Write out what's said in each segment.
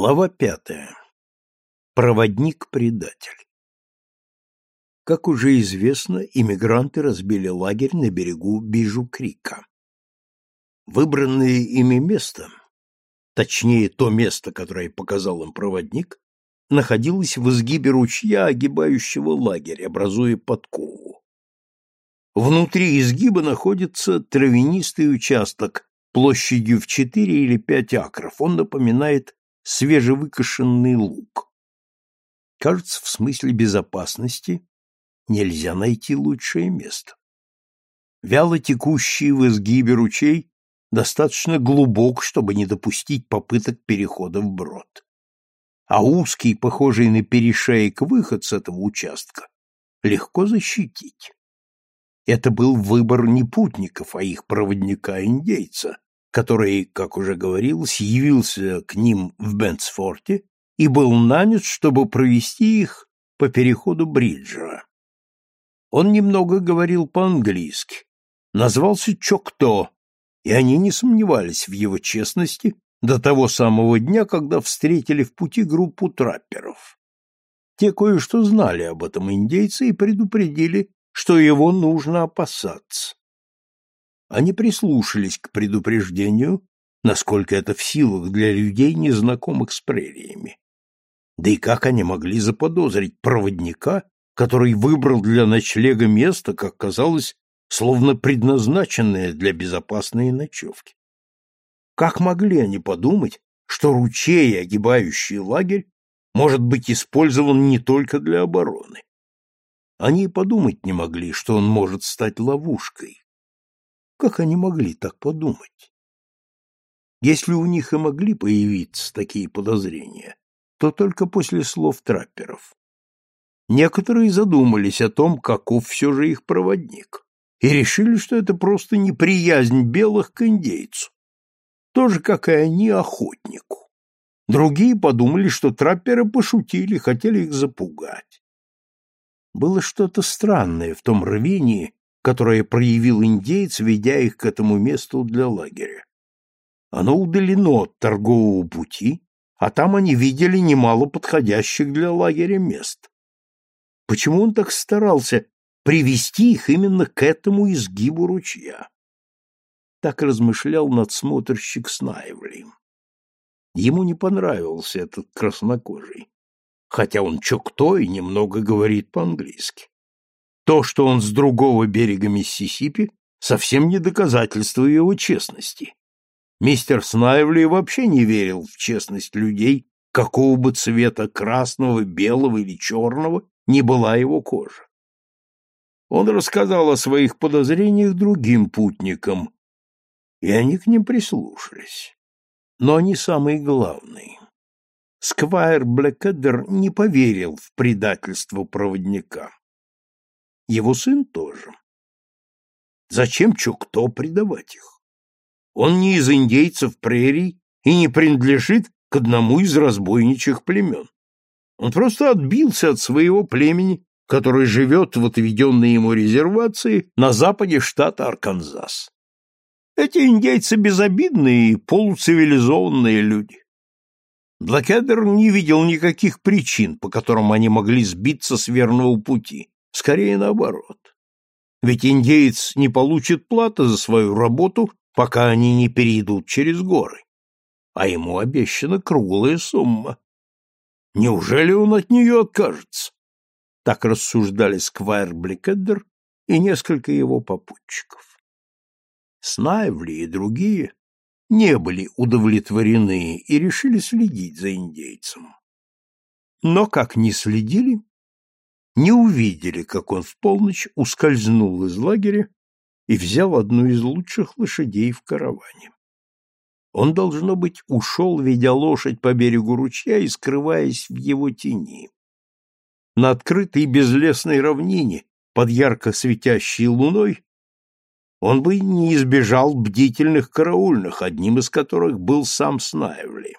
Глава пятая. Проводник-предатель. Как уже известно, иммигранты разбили лагерь на берегу Бижу-Крика. Выбранное ими место, точнее то место, которое показал им проводник, находилось в изгибе ручья, огибающего лагерь, образуя подкову. Внутри изгиба находится травянистый участок площадью в 4 или 5 акров. Он напоминает свежевыкошенный лук. Кажется, в смысле безопасности нельзя найти лучшее место. Вяло текущий в изгибе ручей достаточно глубок, чтобы не допустить попыток перехода в брод. А узкий, похожий на перешеек выход с этого участка, легко защитить. Это был выбор не путников, а их проводника-индейца, который, как уже говорилось, явился к ним в Бенцфорте и был нанят, чтобы провести их по переходу Бриджера. Он немного говорил по-английски, назвался Чокто, и они не сомневались в его честности до того самого дня, когда встретили в пути группу трапперов. Те кое-что знали об этом индейце и предупредили, что его нужно опасаться. Они прислушались к предупреждению, насколько это в силах для людей, незнакомых с прериями. Да и как они могли заподозрить проводника, который выбрал для ночлега место, как казалось, словно предназначенное для безопасной ночевки? Как могли они подумать, что ручей, огибающий лагерь, может быть использован не только для обороны? Они и подумать не могли, что он может стать ловушкой, как они могли так подумать? Если у них и могли появиться такие подозрения, то только после слов трапперов. Некоторые задумались о том, каков все же их проводник, и решили, что это просто неприязнь белых к индейцу, тоже, как и они, охотнику. Другие подумали, что трапперы пошутили, хотели их запугать. Было что-то странное в том рвении, которое проявил индейец, ведя их к этому месту для лагеря. Оно удалено от торгового пути, а там они видели немало подходящих для лагеря мест. Почему он так старался привести их именно к этому изгибу ручья? Так размышлял надсмотрщик Снайвли. Ему не понравился этот краснокожий, хотя он чокто и немного говорит по-английски. То, что он с другого берега Миссисипи, совсем не доказательство его честности. Мистер Снайвли вообще не верил в честность людей, какого бы цвета красного, белого или черного не была его кожа. Он рассказал о своих подозрениях другим путникам, и они к ним прислушались. Но они самые главные. Сквайр Блэкэддер не поверил в предательство проводника. Его сын тоже. Зачем Чукто предавать их? Он не из индейцев прерий и не принадлежит к одному из разбойничьих племен. Он просто отбился от своего племени, которое живет в отведенной ему резервации на западе штата Арканзас. Эти индейцы безобидные и полуцивилизованные люди. Блэкедер не видел никаких причин, по которым они могли сбиться с верного пути, Скорее наоборот. Ведь индеец не получит платы за свою работу, пока они не перейдут через горы. А ему обещана круглая сумма. Неужели он от нее откажется? Так рассуждали Сквайр Бликеддер и несколько его попутчиков. Снайвли и другие не были удовлетворены и решили следить за индейцем. Но как ни следили, не увидели, как он в полночь ускользнул из лагеря и взял одну из лучших лошадей в караване. Он, должно быть, ушел, ведя лошадь по берегу ручья и скрываясь в его тени. На открытой безлесной равнине, под ярко светящей луной, он бы не избежал бдительных караульных, одним из которых был сам Снайвли.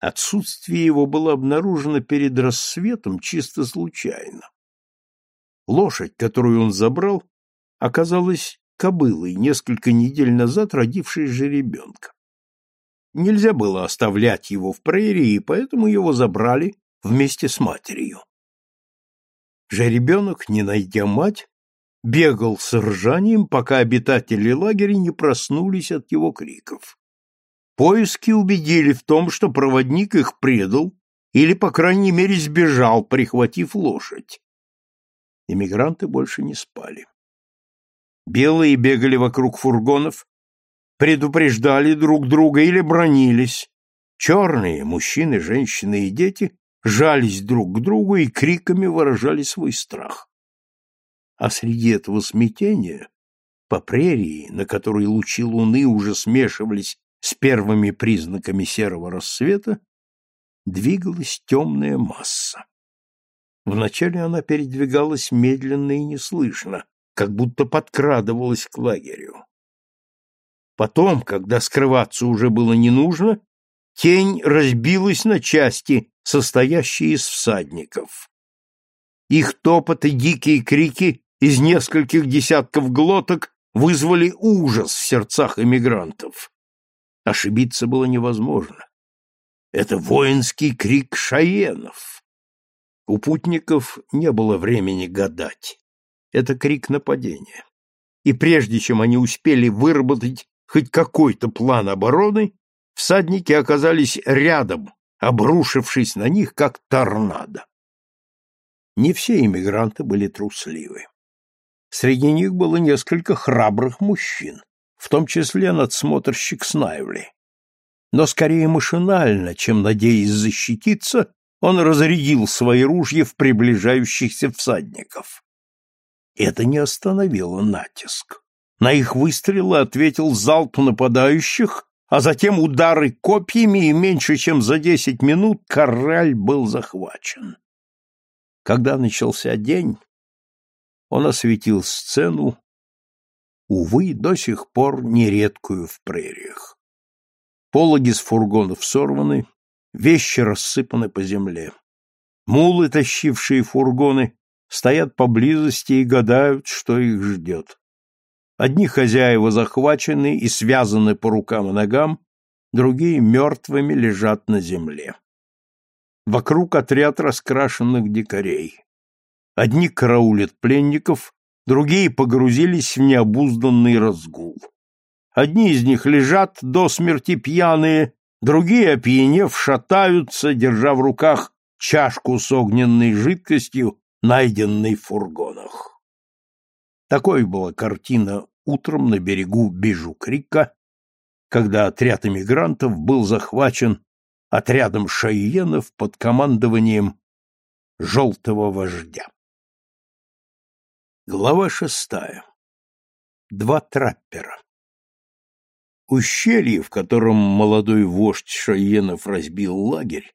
Отсутствие его было обнаружено перед рассветом чисто случайно. Лошадь, которую он забрал, оказалась кобылой, несколько недель назад родившей жеребенка. нельзя было оставлять его в прерии, поэтому его забрали вместе с матерью. Жеребенок, не найдя мать, бегал с ржанием, пока обитатели лагеря не проснулись от его криков. Поиски убедили в том, что проводник их предал или, по крайней мере, сбежал, прихватив лошадь. Эмигранты больше не спали. Белые бегали вокруг фургонов, предупреждали друг друга или бронились. Черные, мужчины, женщины и дети, жались друг к другу и криками выражали свой страх. А среди этого смятения, по прерии, на которой лучи луны уже смешивались с первыми признаками серого рассвета, двигалась темная масса. Вначале она передвигалась медленно и неслышно, как будто подкрадывалась к лагерю. Потом, когда скрываться уже было не нужно, тень разбилась на части, состоящие из всадников. Их топот и дикие крики из нескольких десятков глоток вызвали ужас в сердцах эмигрантов. Ошибиться было невозможно. Это воинский крик шаенов. У путников не было времени гадать. Это крик нападения. И прежде чем они успели выработать хоть какой-то план обороны, всадники оказались рядом, обрушившись на них, как торнадо. Не все иммигранты были трусливы. Среди них было несколько храбрых мужчин, в том числе надсмотрщик Снайвли. Но скорее машинально, чем надеясь защититься, он разрядил свои ружья в приближающихся всадников. Это не остановило натиск. На их выстрелы ответил залп нападающих, а затем удары копьями, и меньше чем за десять минут кораль был захвачен. Когда начался день, он осветил сцену, увы, до сих пор нередкую в прериях. Пологи с фургонов сорваны, вещи рассыпаны по земле. Мулы, тащившие фургоны, стоят поблизости и гадают, что их ждет. Одни хозяева захвачены и связаны по рукам и ногам, другие мертвыми лежат на земле. Вокруг отряд раскрашенных дикарей. Одни караулят пленников, другие погрузились в необузданный разгул. Одни из них лежат до смерти пьяные, другие, опьянев, шатаются, держа в руках чашку с огненной жидкостью, найденной в фургонах. Такой была картина утром на берегу Бижу-Крика, когда отряд эмигрантов был захвачен отрядом шайенов под командованием желтого вождя. Глава шестая. Два траппера. Ущелье, в котором молодой вождь Шайенов разбил лагерь,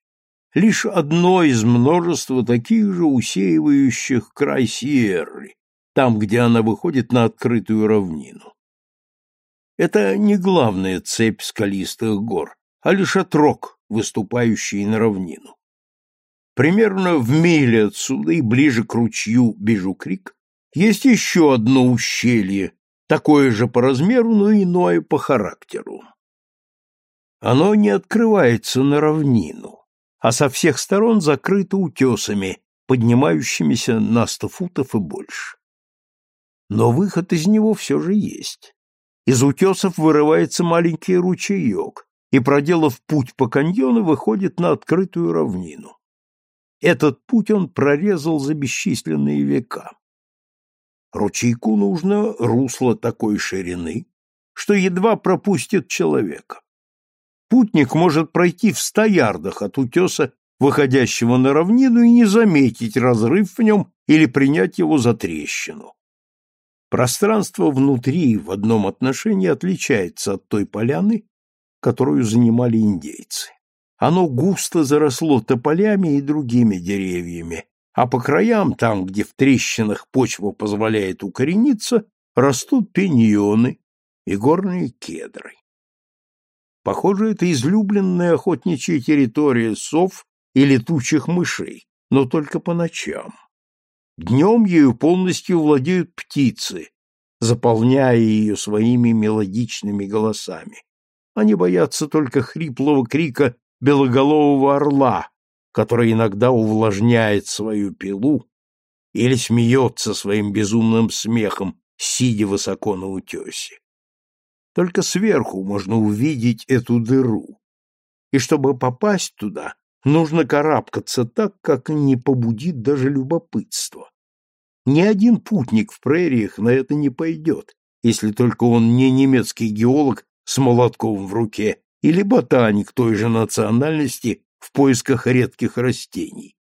лишь одно из множества таких же усеивающих край Сиерры, там, где она выходит на открытую равнину. Это не главная цепь скалистых гор, а лишь отрог, выступающий на равнину. Примерно в миле отсюда и ближе к ручью Бежукрик есть еще одно ущелье, такое же по размеру, но иное по характеру. Оно не открывается на равнину, а со всех сторон закрыто утесами, поднимающимися на сто футов и больше. Но выход из него все же есть. Из утесов вырывается маленький ручеек, и, проделав путь по каньону, выходит на открытую равнину. Этот путь он прорезал за бесчисленные века. Ручейку нужно русло такой ширины, что едва пропустит человека. Путник может пройти в ста ярдах от утеса, выходящего на равнину, и не заметить разрыв в нем или принять его за трещину. Пространство внутри в одном отношении отличается от той поляны, которую занимали индейцы. Оно густо заросло тополями и другими деревьями, а по краям, там, где в трещинах почва позволяет укорениться, растут пиньоны и горные кедры. Похоже, это излюбленная охотничья территория сов и летучих мышей, но только по ночам. Днем ею полностью владеют птицы, заполняя ее своими мелодичными голосами. Они боятся только хриплого крика белоголового орла, который иногда увлажняет свою пилу или смеется своим безумным смехом, сидя высоко на утесе. Только сверху можно увидеть эту дыру. И чтобы попасть туда, нужно карабкаться так, как не побудит даже любопытство. Ни один путник в прериях на это не пойдет, если только он не немецкий геолог с молотком в руке или ботаник той же национальности в поисках редких растений.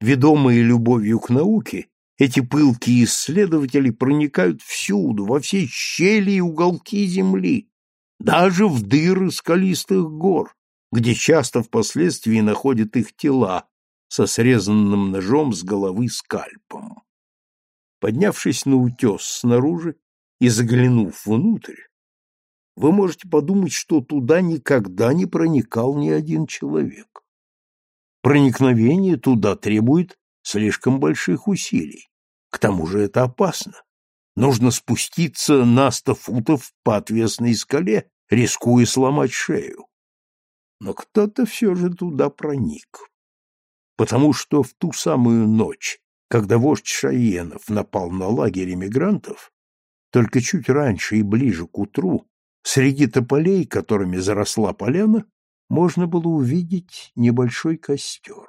Ведомые любовью к науке, эти пылкие исследователи проникают всюду, во все щели и уголки земли, даже в дыры скалистых гор, где часто впоследствии находят их тела со срезанным ножом с головы скальпом. Поднявшись на утес снаружи и заглянув внутрь, вы можете подумать, что туда никогда не проникал ни один человек. Проникновение туда требует слишком больших усилий. К тому же это опасно. Нужно спуститься на сто футов по отвесной скале, рискуя сломать шею. Но кто-то все же туда проник. Потому что в ту самую ночь, когда вождь Шаенов напал на лагерь эмигрантов, только чуть раньше и ближе к утру, среди тополей, которыми заросла поляна, можно было увидеть небольшой костер.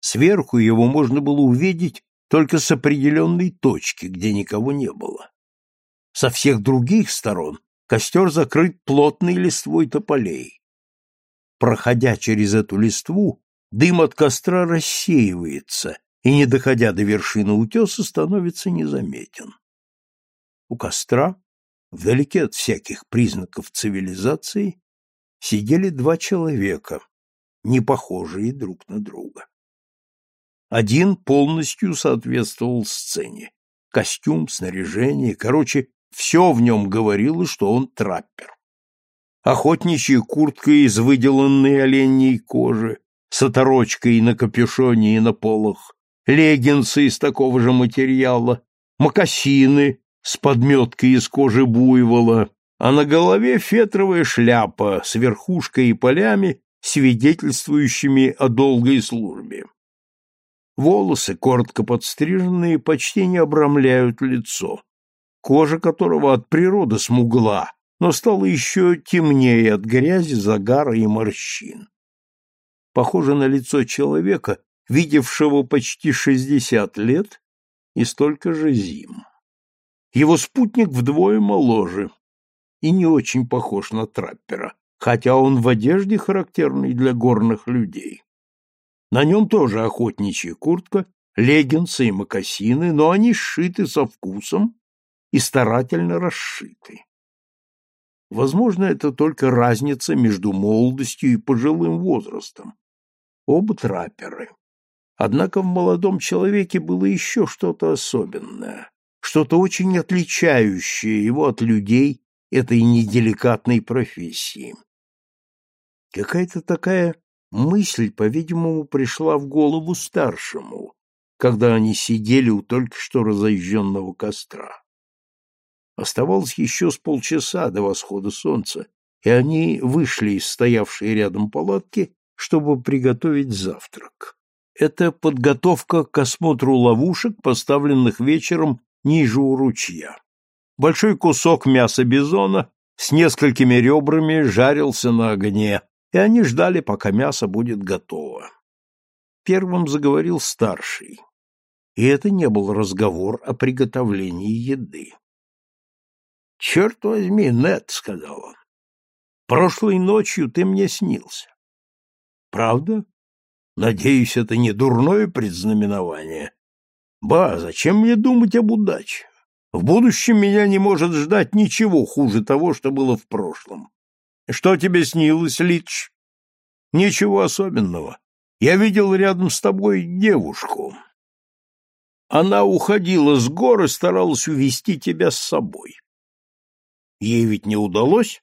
Сверху его можно было увидеть только с определенной точки, где никого не было. Со всех других сторон костер закрыт плотной листвой тополей. Проходя через эту листву, дым от костра рассеивается и, не доходя до вершины утеса, становится незаметен. У костра, вдалеке от всяких признаков цивилизации, сидели два человека, не похожие друг на друга. Один полностью соответствовал сцене. Костюм, снаряжение, короче, все в нем говорило, что он траппер. Охотничья куртка из выделанной оленьей кожи, с оторочкой на капюшоне и на полах, леггинсы из такого же материала, мокасины с подметкой из кожи буйвола, а на голове фетровая шляпа с верхушкой и полями, свидетельствующими о долгой службе. Волосы, коротко подстриженные, почти не обрамляют лицо, кожа которого от природы смугла, но стала еще темнее от грязи, загара и морщин. Похоже на лицо человека, видевшего почти шестьдесят лет и столько же зим. Его спутник вдвое моложе и не очень похож на траппера, хотя он в одежде, характерной для горных людей. На нем тоже охотничья куртка, леггинсы и мокасины, но они сшиты со вкусом и старательно расшиты. Возможно, это только разница между молодостью и пожилым возрастом. Оба трапперы. Однако в молодом человеке было еще что-то особенное, что-то очень отличающее его от людей этой неделикатной профессии. Какая-то такая Мысль, по-видимому, пришла в голову старшему, когда они сидели у только что разожженного костра. Оставалось еще с полчаса до восхода солнца, и они вышли из стоявшей рядом палатки, чтобы приготовить завтрак. Это подготовка к осмотру ловушек, поставленных вечером ниже у ручья. Большой кусок мяса бизона с несколькими ребрами жарился на огне, и они ждали, пока мясо будет готово. Первым заговорил старший, и это не был разговор о приготовлении еды. — Черт возьми, Нет, — сказал он, — прошлой ночью ты мне снился. — Правда? Надеюсь, это не дурное предзнаменование. Ба, зачем мне думать об удаче? В будущем меня не может ждать ничего хуже того, что было в прошлом. Что тебе снилось, Лич? Ничего особенного. Я видел рядом с тобой девушку. Она уходила с гор и старалась увести тебя с собой. Ей ведь не удалось?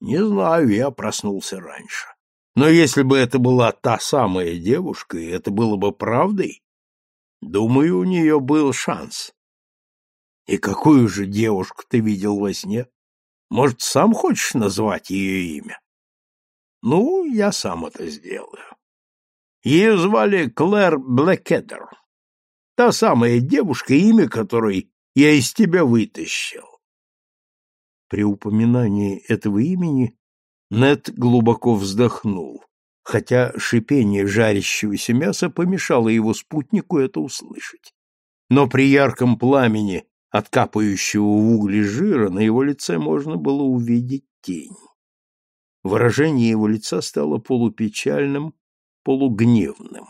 Не знаю, я проснулся раньше. Но если бы это была та самая девушка, и это было бы правдой, думаю, у нее был шанс. И какую же девушку ты видел во сне? Может, сам хочешь назвать ее имя? Ну, я сам это сделаю. Ее звали Клэр Блэкедер. Та самая девушка, имя которой я из тебя вытащил. При упоминании этого имени Нед глубоко вздохнул, хотя шипение жарящегося мяса помешало его спутнику это услышать. Но при ярком пламени, откапающего в угле жира, на его лице можно было увидеть тень. Выражение его лица стало полупечальным, полугневным.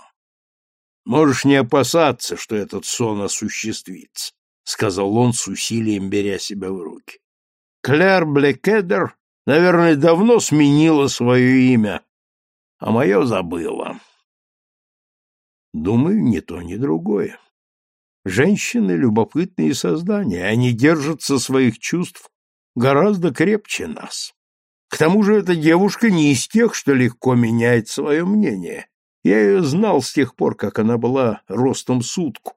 «Можешь не опасаться, что этот сон осуществится», — сказал он с усилием, беря себя в руки. «Клэр Блекедер, наверное, давно сменила свое имя, а мое забыла». «Думаю, ни то, ни другое. Женщины — любопытные создания, они держатся своих чувств гораздо крепче нас. К тому же эта девушка не из тех, что легко меняет свое мнение. Я ее знал с тех пор, как она была ростом сутку.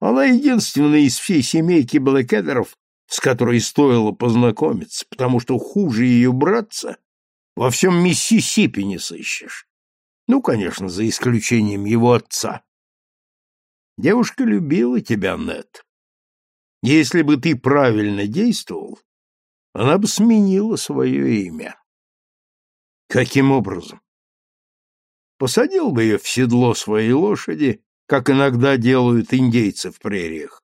Она единственная из всей семейки Блэкедеров, с которой стоило познакомиться, потому что хуже ее братца во всем Миссисипи не сыщешь. Ну, конечно, за исключением его отца. Девушка любила тебя, Нет. Если бы ты правильно действовал, она бы сменила свое имя. Каким образом? Посадил бы ее в седло своей лошади, как иногда делают индейцы в прериях.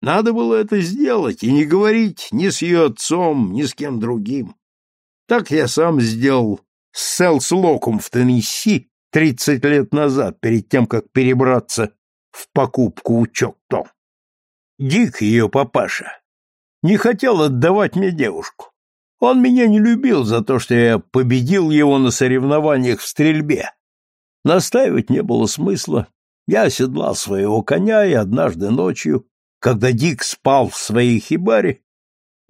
Надо было это сделать и не говорить ни с ее отцом, ни с кем другим. Так я сам сделал с Селс Локум в Теннесси тридцать лет назад, перед тем, как перебраться в покупку у Чокто. Дик, ее папаша, не хотел отдавать мне девушку. Он меня не любил за то, что я победил его на соревнованиях в стрельбе. Настаивать не было смысла. Я оседлал своего коня, и однажды ночью, когда Дик спал в своей хибаре,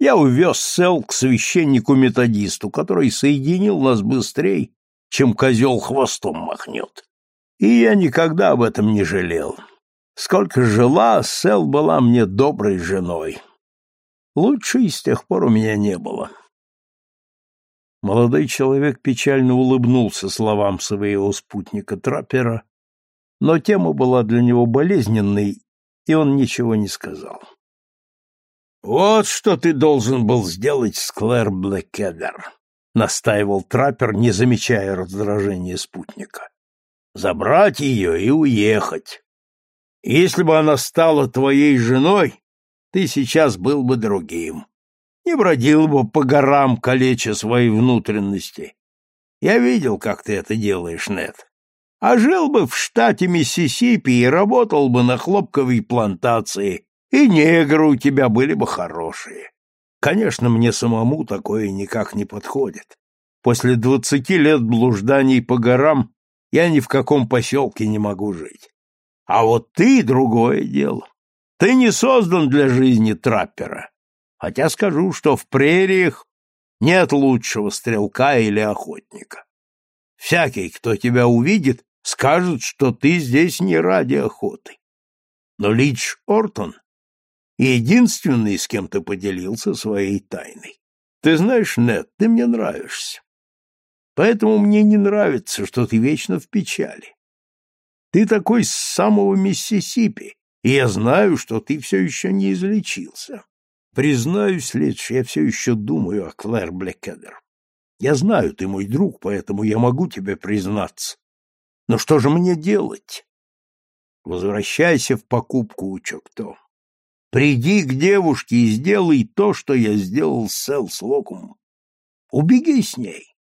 я увез Сел к священнику-методисту, который соединил нас быстрее, чем козел хвостом махнет. И я никогда об этом не жалел. Сколько жила, Сел была мне доброй женой. Лучшей с тех пор у меня не было. Молодой человек печально улыбнулся словам своего спутника Траппера, но тема была для него болезненной, и он ничего не сказал. «Вот что ты должен был сделать с Клэр Блэкедер», — настаивал Траппер, не замечая раздражения спутника. «Забрать ее и уехать. Если бы она стала твоей женой, ты сейчас был бы другим. Не бродил бы по горам, калеча свои внутренности. Я видел, как ты это делаешь, Нед. А жил бы в штате Миссисипи и работал бы на хлопковой плантации, и негры у тебя были бы хорошие. Конечно, мне самому такое никак не подходит. После двадцати лет блужданий по горам я ни в каком поселке не могу жить. А вот ты — другое дело. Ты не создан для жизни траппера. Хотя скажу, что в прериях нет лучшего стрелка или охотника. Всякий, кто тебя увидит, скажет, что ты здесь не ради охоты. Но Лич Ортон — единственный, с кем ты поделился своей тайной. Ты знаешь, Нед, ты мне нравишься. Поэтому мне не нравится, что ты вечно в печали. Ты такой с самого Миссисипи, и я знаю, что ты все еще не излечился. Признаюсь, Лидж, я все еще думаю о Клэр Блекедер. Я знаю, ты мой друг, поэтому я могу тебе признаться. Но что же мне делать? Возвращайся в покупку Чокто. Приди к девушке и сделай то, что я сделал с Селс Локум. Убеги с ней.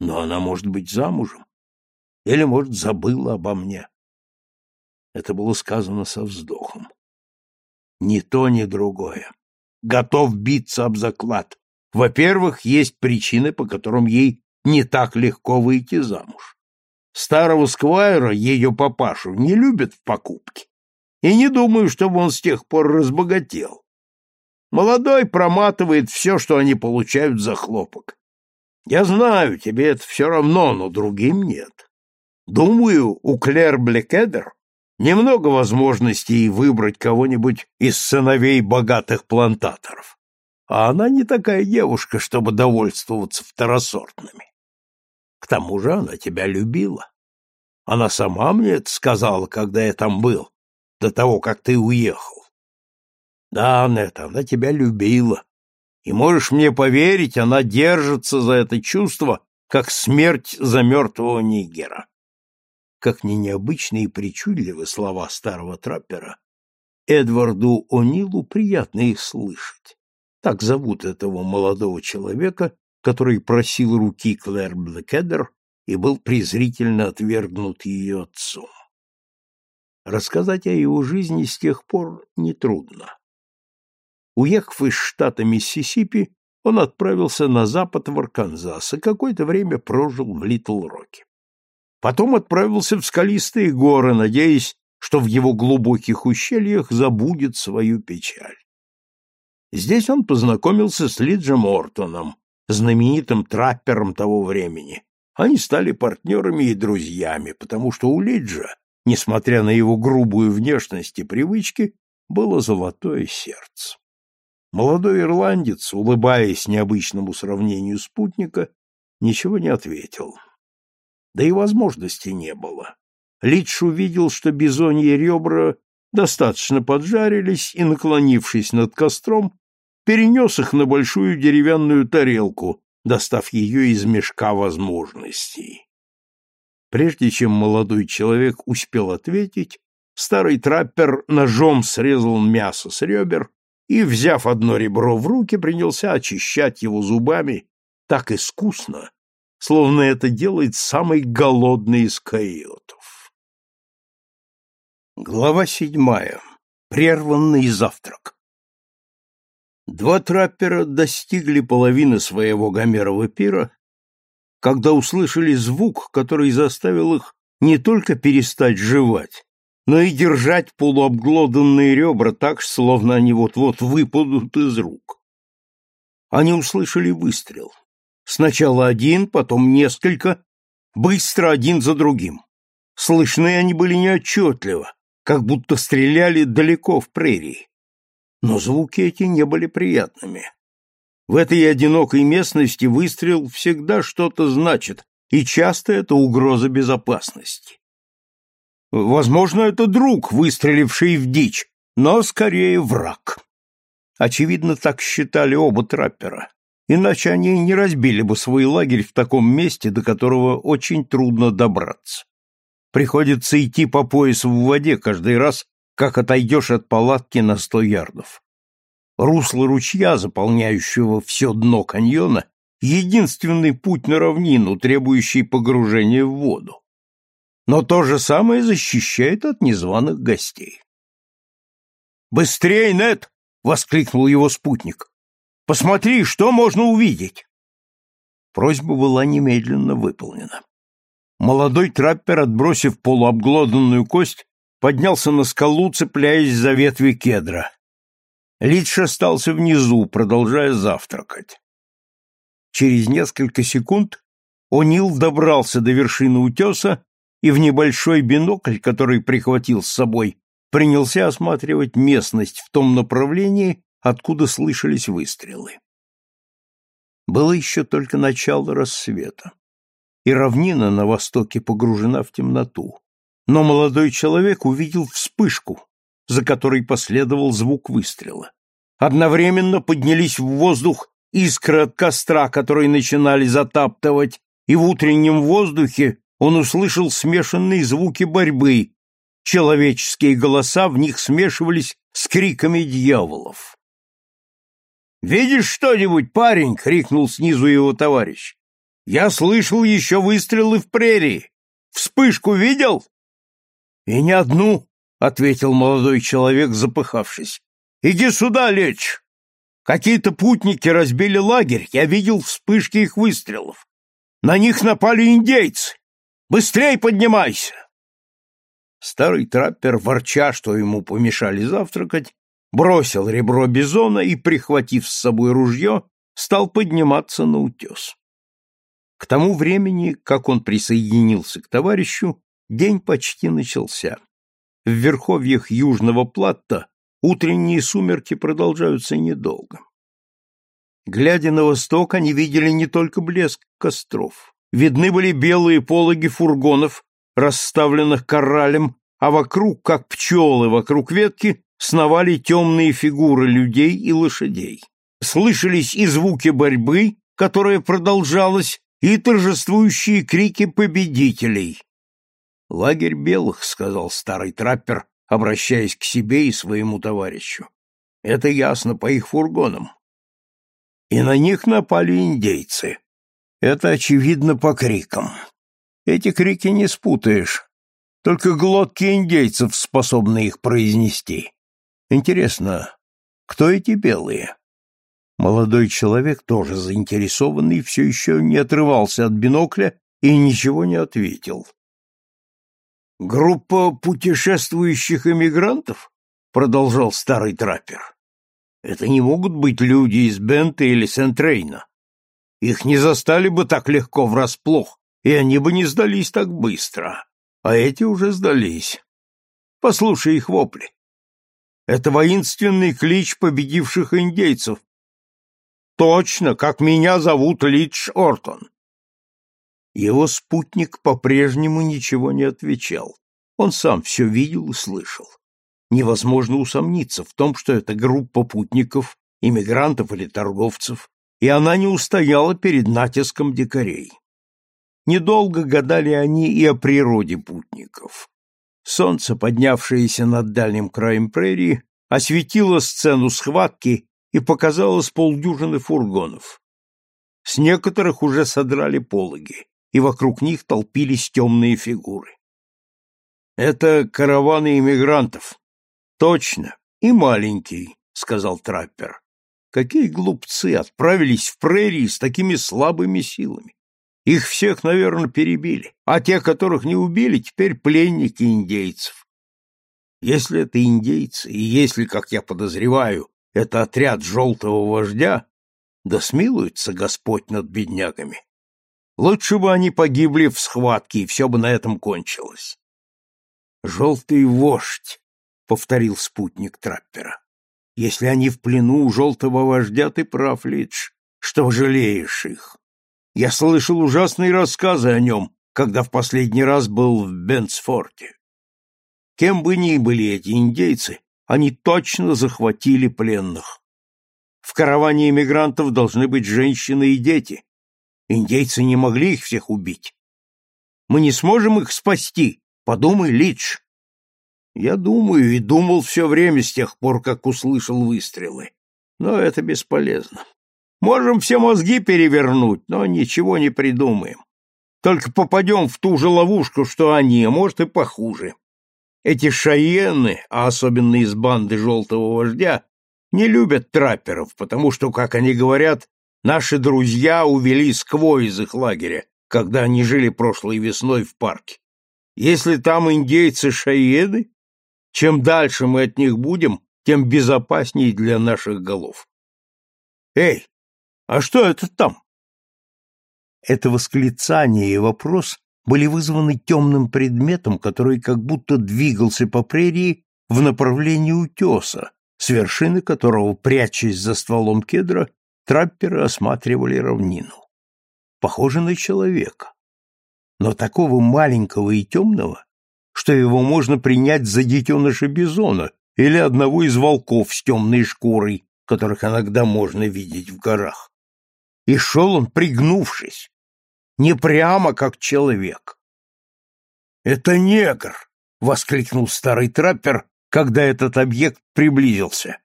Но она может быть замужем. Или, может, забыла обо мне. Это было сказано со вздохом. Ни то, ни другое. Готов биться об заклад. Во-первых, есть причины, по которым ей не так легко выйти замуж. Старого сквайра, ее папашу, не любят в покупке. И не думаю, чтобы он с тех пор разбогател. Молодой проматывает все, что они получают за хлопок. Я знаю, тебе это все равно, но другим нет. Думаю, у Клэр Блекедер немного возможностей выбрать кого-нибудь из сыновей богатых плантаторов. а она не такая девушка, чтобы довольствоваться второсортными. К тому же она тебя любила. Она сама мне это сказала, когда я там был, до того, как ты уехал. Да, Нет, она тебя любила. И можешь мне поверить, она держится за это чувство, как смерть за мертвого нигера. Как ни необычные и причудливы слова старого траппера, Эдварду О'Нилу приятно их слышать. Так зовут этого молодого человека, который просил руки Клэр Блекедер и был презрительно отвергнут ее отцом. Рассказать о его жизни с тех пор нетрудно. Уехав из штата Миссисипи, он отправился на запад в Арканзас и какое-то время прожил в Литл-Роке. Потом отправился в скалистые горы, надеясь, что в его глубоких ущельях забудет свою печаль. Здесь он познакомился с Лиджем Ортоном, знаменитым траппером того времени. Они стали партнерами и друзьями, потому что у Лиджа, несмотря на его грубую внешность и привычки, было золотое сердце. Молодой ирландец, улыбаясь необычному сравнению спутника, ничего не ответил. Да и возможности не было. Лидж увидел, что бизоньи ребра достаточно поджарились и, наклонившись над костром, перенес их на большую деревянную тарелку, достав ее из мешка возможностей. Прежде чем молодой человек успел ответить, старый траппер ножом срезал мясо с ребер и, взяв одно ребро в руки, принялся очищать его зубами так искусно, словно это делает самый голодный из койотов. Глава седьмая. Прерванный завтрак. Два траппера достигли половины своего гомерова пира, когда услышали звук, который заставил их не только перестать жевать, но и держать полуобглоданные ребра так, словно они вот-вот выпадут из рук. Они услышали выстрел. Сначала один, потом несколько, быстро один за другим. Слышны они были неотчетливо, как будто стреляли далеко в прерии но звуки эти не были приятными. В этой одинокой местности выстрел всегда что-то значит, и часто это угроза безопасности. Возможно, это друг, выстреливший в дичь, но скорее враг. Очевидно, так считали оба траппера, иначе они не разбили бы свой лагерь в таком месте, до которого очень трудно добраться. Приходится идти по поясу в воде каждый раз, как отойдешь от палатки на сто ярдов. Русло ручья, заполняющего все дно каньона, единственный путь на равнину, требующий погружения в воду. Но то же самое защищает от незваных гостей. «Быстрей, Нет!» — воскликнул его спутник. «Посмотри, что можно увидеть!» Просьба была немедленно выполнена. Молодой траппер, отбросив полуобглоданную кость, поднялся на скалу, цепляясь за ветви кедра. Лидж остался внизу, продолжая завтракать. Через несколько секунд О'Нил добрался до вершины утеса и в небольшой бинокль, который прихватил с собой, принялся осматривать местность в том направлении, откуда слышались выстрелы. Было еще только начало рассвета, и равнина на востоке погружена в темноту но молодой человек увидел вспышку, за которой последовал звук выстрела. Одновременно поднялись в воздух искры от костра, которые начинали затаптывать, и в утреннем воздухе он услышал смешанные звуки борьбы. Человеческие голоса в них смешивались с криками дьяволов. «Видишь что-нибудь, парень?» — крикнул снизу его товарищ. «Я слышал еще выстрелы в прерии. Вспышку видел?» И не одну, ответил молодой человек, запыхавшись. Иди сюда, лечь. Какие-то путники разбили лагерь, я видел вспышки их выстрелов. На них напали индейцы. Быстрей поднимайся. Старый траппер, ворча, что ему помешали завтракать, бросил ребро бизона и, прихватив с собой ружье, стал подниматься на утес. К тому времени, как он присоединился к товарищу, День почти начался. В верховьях южного платта утренние сумерки продолжаются недолго. Глядя на восток, они видели не только блеск костров. Видны были белые пологи фургонов, расставленных коралем, а вокруг, как пчелы вокруг ветки, сновали темные фигуры людей и лошадей. Слышались и звуки борьбы, которая продолжалась, и торжествующие крики победителей. «Лагерь белых», — сказал старый траппер, обращаясь к себе и своему товарищу. «Это ясно по их фургонам. И на них напали индейцы. Это очевидно по крикам. Эти крики не спутаешь. Только глотки индейцев способны их произнести. Интересно, кто эти белые? Молодой человек, тоже заинтересованный, все еще не отрывался от бинокля и ничего не ответил. «Группа путешествующих эмигрантов?» — продолжал старый траппер. «Это не могут быть люди из Бента или Сент-Рейна. Их не застали бы так легко врасплох, и они бы не сдались так быстро. А эти уже сдались. Послушай их вопли. Это воинственный клич победивших индейцев. Точно, как меня зовут Лидж Ортон. Его спутник по-прежнему ничего не отвечал. Он сам все видел и слышал. Невозможно усомниться в том, что это группа путников, иммигрантов или торговцев, и она не устояла перед натиском дикарей. Недолго гадали они и о природе путников. Солнце, поднявшееся над дальним краем прерии, осветило сцену схватки и показало с полдюжины фургонов. С некоторых уже содрали пологи и вокруг них толпились темные фигуры. «Это караваны иммигрантов». «Точно, и маленький», — сказал траппер. «Какие глупцы отправились в прерии с такими слабыми силами. Их всех, наверное, перебили, а те, которых не убили, теперь пленники индейцев. Если это индейцы, и если, как я подозреваю, это отряд желтого вождя, да смилуется Господь над беднягами. Лучше бы они погибли в схватке, и все бы на этом кончилось. «Желтый вождь», — повторил спутник траппера. «Если они в плену у желтого вождя, ты прав, Лидж, что жалеешь их. Я слышал ужасные рассказы о нем, когда в последний раз был в Бенцфорте. Кем бы ни были эти индейцы, они точно захватили пленных. В караване иммигрантов должны быть женщины и дети, Индейцы не могли их всех убить. Мы не сможем их спасти. Подумай, Лидж. Я думаю и думал все время с тех пор, как услышал выстрелы. Но это бесполезно. Можем все мозги перевернуть, но ничего не придумаем. Только попадем в ту же ловушку, что они, а может и похуже. Эти шаены, а особенно из банды желтого вождя, не любят трапперов, потому что, как они говорят, Наши друзья увели скво из их лагеря, когда они жили прошлой весной в парке. Если там индейцы-шаеды, чем дальше мы от них будем, тем безопаснее для наших голов. Эй, а что это там? Это восклицание и вопрос были вызваны темным предметом, который как будто двигался по прерии в направлении утеса, с вершины которого, прячась за стволом кедра, Трапперы осматривали равнину. Похоже на человека. Но такого маленького и темного, что его можно принять за детеныша бизона или одного из волков с темной шкурой, которых иногда можно видеть в горах. И шел он, пригнувшись, не прямо как человек. «Это негр!» — воскликнул старый траппер, когда этот объект приблизился.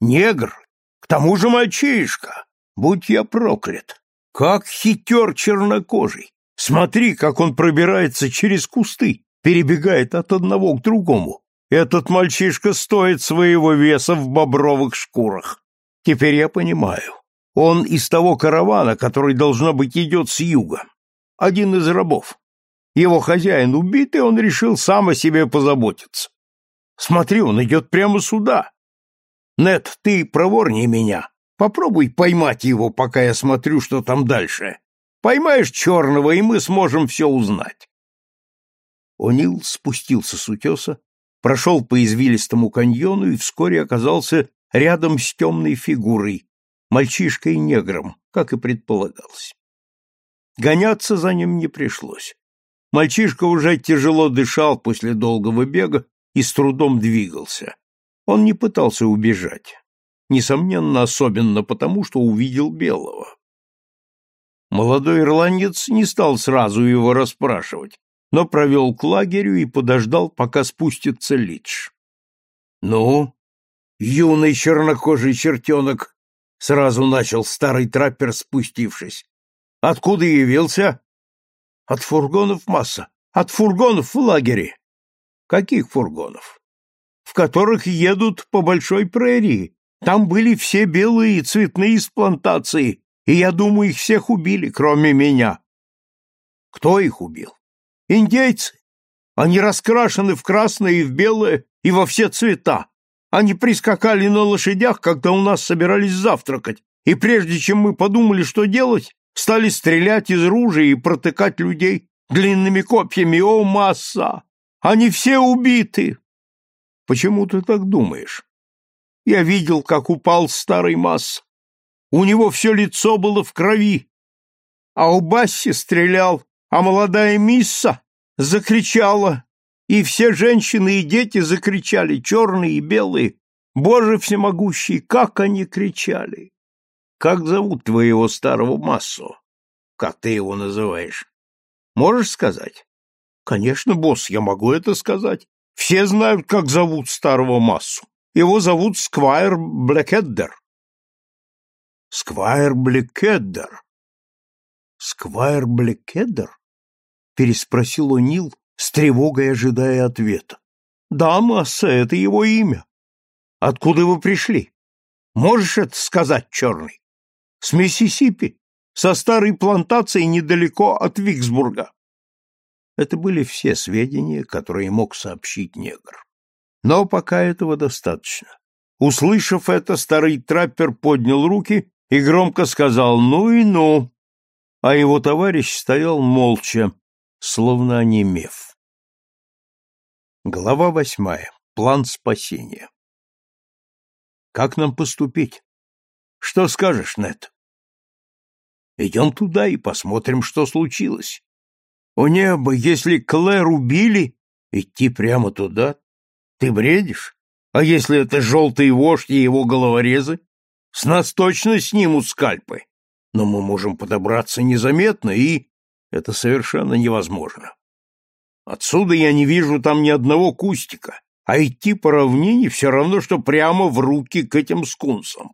«Негр к тому же мальчишка, будь я проклят. Как хитер чернокожий. Смотри, как он пробирается через кусты, перебегает от одного к другому. Этот мальчишка стоит своего веса в бобровых шкурах. Теперь я понимаю. Он из того каравана, который, должно быть, идет с юга. Один из рабов. Его хозяин убит, и он решил сам о себе позаботиться. Смотри, он идет прямо сюда. Нет, ты проворнее меня. Попробуй поймать его, пока я смотрю, что там дальше. Поймаешь черного, и мы сможем все узнать. О'Нил спустился с утеса, прошел по извилистому каньону и вскоре оказался рядом с темной фигурой, мальчишкой-негром, как и предполагалось. Гоняться за ним не пришлось. Мальчишка уже тяжело дышал после долгого бега и с трудом двигался. Он не пытался убежать. Несомненно, особенно потому, что увидел белого. Молодой ирландец не стал сразу его расспрашивать, но провел к лагерю и подождал, пока спустится Лидж. — Ну, юный чернокожий чертенок, — сразу начал старый траппер, спустившись. — Откуда явился? — От фургонов масса. От фургонов в лагере. — Каких фургонов? — Которых едут по большой прерии. Там были все белые и цветные из плантации, и я думаю, их всех убили, кроме меня. — Кто их убил? — Индейцы. Они раскрашены в красное и в белое, и во все цвета. Они прискакали на лошадях, когда у нас собирались завтракать, и прежде чем мы подумали, что делать, стали стрелять из ружей и протыкать людей длинными копьями. О, масса! Они все убиты! Почему ты так думаешь? Я видел, как упал старый масса. У него все лицо было в крови. А у Басси стрелял, а молодая мисса закричала и все женщины и дети закричали, черные и белые. Боже всемогущий, как они кричали! Как зовут твоего старого массу? Как ты его называешь? Можешь сказать? Конечно, босс, я могу это сказать. Все знают, как зовут старого массу. Его зовут Сквайр Блэкеддер. Сквайр Блэкеддер. Сквайр Блэкеддер? Переспросил О'Нил, с тревогой ожидая ответа. «Да, Масса, это его имя. Откуда вы пришли? Можешь это сказать, Черный? С Миссисипи, со старой плантации недалеко от Виксбурга». Это были все сведения, которые мог сообщить негр. Но пока этого достаточно. Услышав это, старый траппер поднял руки и громко сказал «ну и ну», а его товарищ стоял молча, словно онемев. Глава восьмая. План спасения. Как нам поступить? Что скажешь, Нет? Идем туда и посмотрим, что случилось. О небо, если Клэр убили, идти прямо туда? Ты бредишь? А если это желтый вождь и его головорезы? С нас точно снимут скальпы. Но мы можем подобраться незаметно и... Это совершенно невозможно. Отсюда я не вижу там ни одного кустика, а идти по равнине все равно, что прямо в руки к этим скунсам.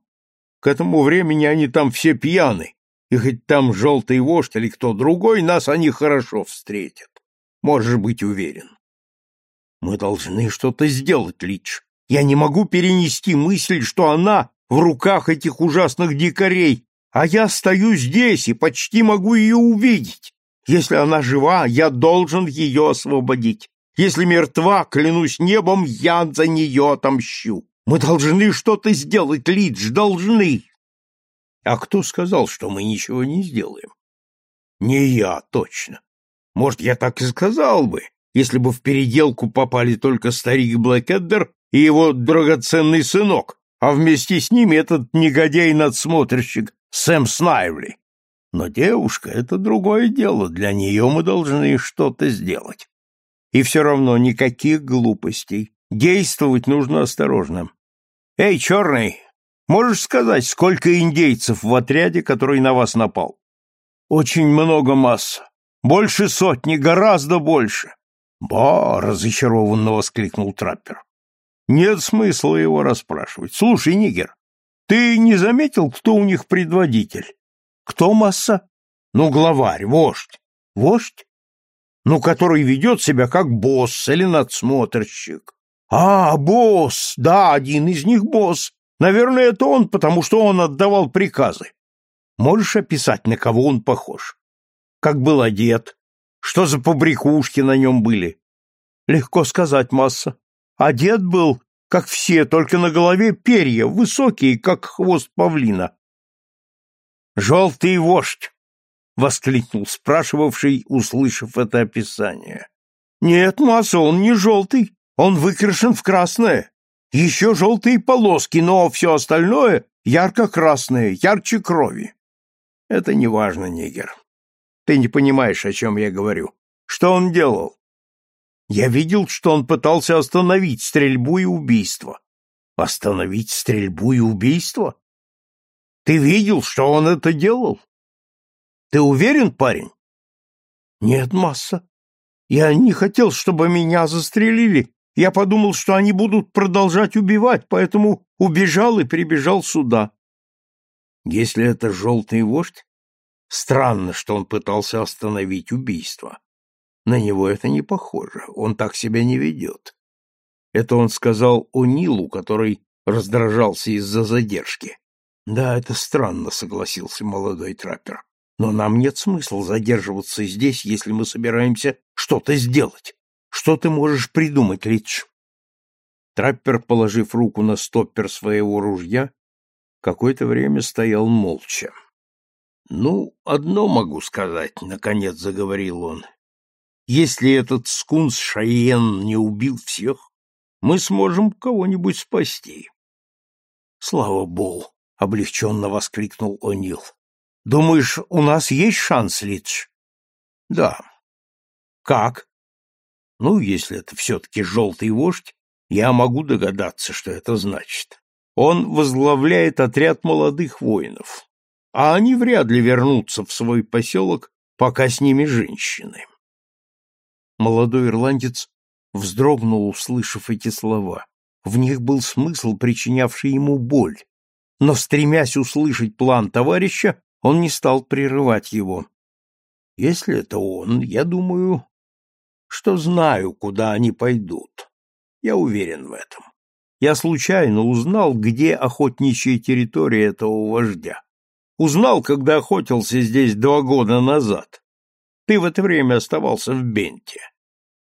К этому времени они там все пьяны, и хоть там желтый вождь или кто другой, нас они хорошо встретят. Можешь быть уверен. Мы должны что-то сделать, Лич. Я не могу перенести мысль, что она в руках этих ужасных дикарей, а я стою здесь и почти могу ее увидеть. Если она жива, я должен ее освободить. Если мертва, клянусь небом, я за нее отомщу. Мы должны что-то сделать, Лидж, должны. А кто сказал, что мы ничего не сделаем? Не я, точно. Может, я так и сказал бы, если бы в переделку попали только старик Блэкеддер и его драгоценный сынок, а вместе с ними этот негодяй-надсмотрщик Сэм Снайвли. Но девушка — это другое дело, для нее мы должны что-то сделать. И все равно никаких глупостей. Действовать нужно осторожно. Эй, черный, можешь сказать, сколько индейцев в отряде, который на вас напал? Очень много масс. Больше сотни, гораздо больше. Ба, разочарованно воскликнул траппер. Нет смысла его расспрашивать. Слушай, Нигер, ты не заметил, кто у них предводитель? Кто масса? Ну, главарь, вождь. Вождь? Ну, который ведет себя как босс или надсмотрщик. А, босс, да, один из них босс. Наверное, это он, потому что он отдавал приказы. Можешь описать, на кого он похож? Как был одет? Что за побрякушки на нем были? Легко сказать, масса. Одет был, как все, только на голове перья, высокие, как хвост павлина. «Желтый вождь!» — воскликнул спрашивавший, услышав это описание. «Нет, Масса, он не желтый, он выкрашен в красное. Еще желтые полоски, но все остальное Ярко-красное, ярче крови. Это не важно, Нигер. Ты не понимаешь, о чем я говорю. Что он делал? Я видел, что он пытался остановить стрельбу и убийство. Остановить стрельбу и убийство? Ты видел, что он это делал? Ты уверен, парень? Нет, масса. Я не хотел, чтобы меня застрелили. Я подумал, что они будут продолжать убивать, поэтому убежал и прибежал сюда. Если это желтый вождь, странно, что он пытался остановить убийство. На него это не похоже, он так себя не ведет. Это он сказал о Нилу, который раздражался из-за задержки. Да, это странно, согласился молодой траппер. Но нам нет смысла задерживаться здесь, если мы собираемся что-то сделать. Что ты можешь придумать, Лидж? Траппер, положив руку на стоппер своего ружья, какое-то время стоял молча. «Ну, одно могу сказать», — наконец заговорил он. «Если этот скунс Шайен не убил всех, мы сможем кого-нибудь спасти». «Слава богу!» — облегченно воскликнул О'Нил. «Думаешь, у нас есть шанс, Лидж?» «Да». «Как?» «Ну, если это все-таки желтый вождь, я могу догадаться, что это значит. Он возглавляет отряд молодых воинов, а они вряд ли вернутся в свой поселок, пока с ними женщины. Молодой ирландец вздрогнул, услышав эти слова. В них был смысл, причинявший ему боль, но, стремясь услышать план товарища, он не стал прерывать его. Если это он, я думаю, что знаю, куда они пойдут. Я уверен в этом. Я случайно узнал, где охотничья территория этого вождя. Узнал, когда охотился здесь два года назад. Ты в это время оставался в Бенте.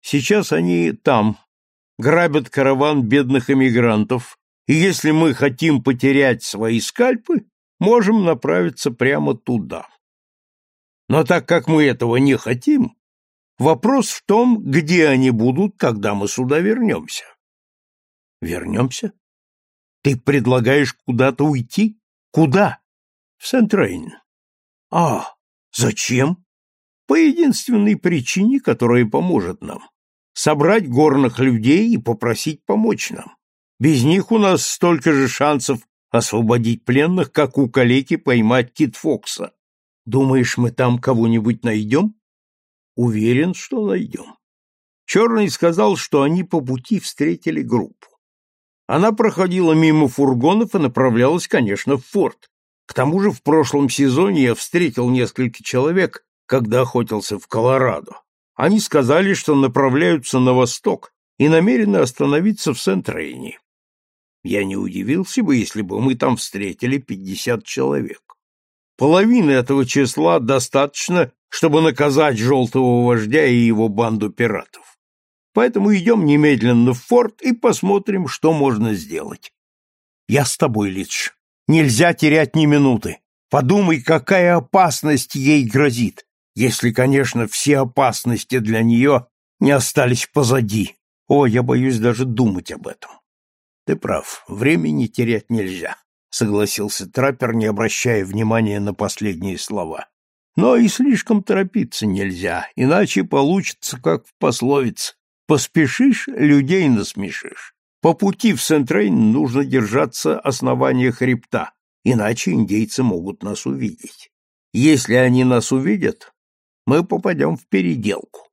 Сейчас они там, грабят караван бедных эмигрантов, и если мы хотим потерять свои скальпы, можем направиться прямо туда. Но так как мы этого не хотим, Вопрос в том, где они будут, когда мы сюда вернемся. Вернемся? Ты предлагаешь куда-то уйти? Куда? В Сент-Рейн. А, зачем? По единственной причине, которая поможет нам. Собрать горных людей и попросить помочь нам. Без них у нас столько же шансов освободить пленных, как у калеки поймать Кит Фокса. Думаешь, мы там кого-нибудь найдем? Уверен, что найдем. Черный сказал, что они по пути встретили группу. Она проходила мимо фургонов и направлялась, конечно, в форт. К тому же в прошлом сезоне я встретил несколько человек, когда охотился в Колорадо. Они сказали, что направляются на восток и намерены остановиться в Сент-Рейне. Я не удивился бы, если бы мы там встретили пятьдесят человек. Половины этого числа достаточно, чтобы наказать желтого вождя и его банду пиратов. Поэтому идем немедленно в форт и посмотрим, что можно сделать. Я с тобой, Лидж. Нельзя терять ни минуты. Подумай, какая опасность ей грозит, если, конечно, все опасности для нее не остались позади. О, я боюсь даже думать об этом. Ты прав, времени терять нельзя, согласился траппер, не обращая внимания на последние слова. Но и слишком торопиться нельзя, иначе получится, как в пословице. Поспешишь, людей насмешишь. По пути в Сент-Рейн нужно держаться основания хребта, иначе индейцы могут нас увидеть. Если они нас увидят, мы попадем в переделку.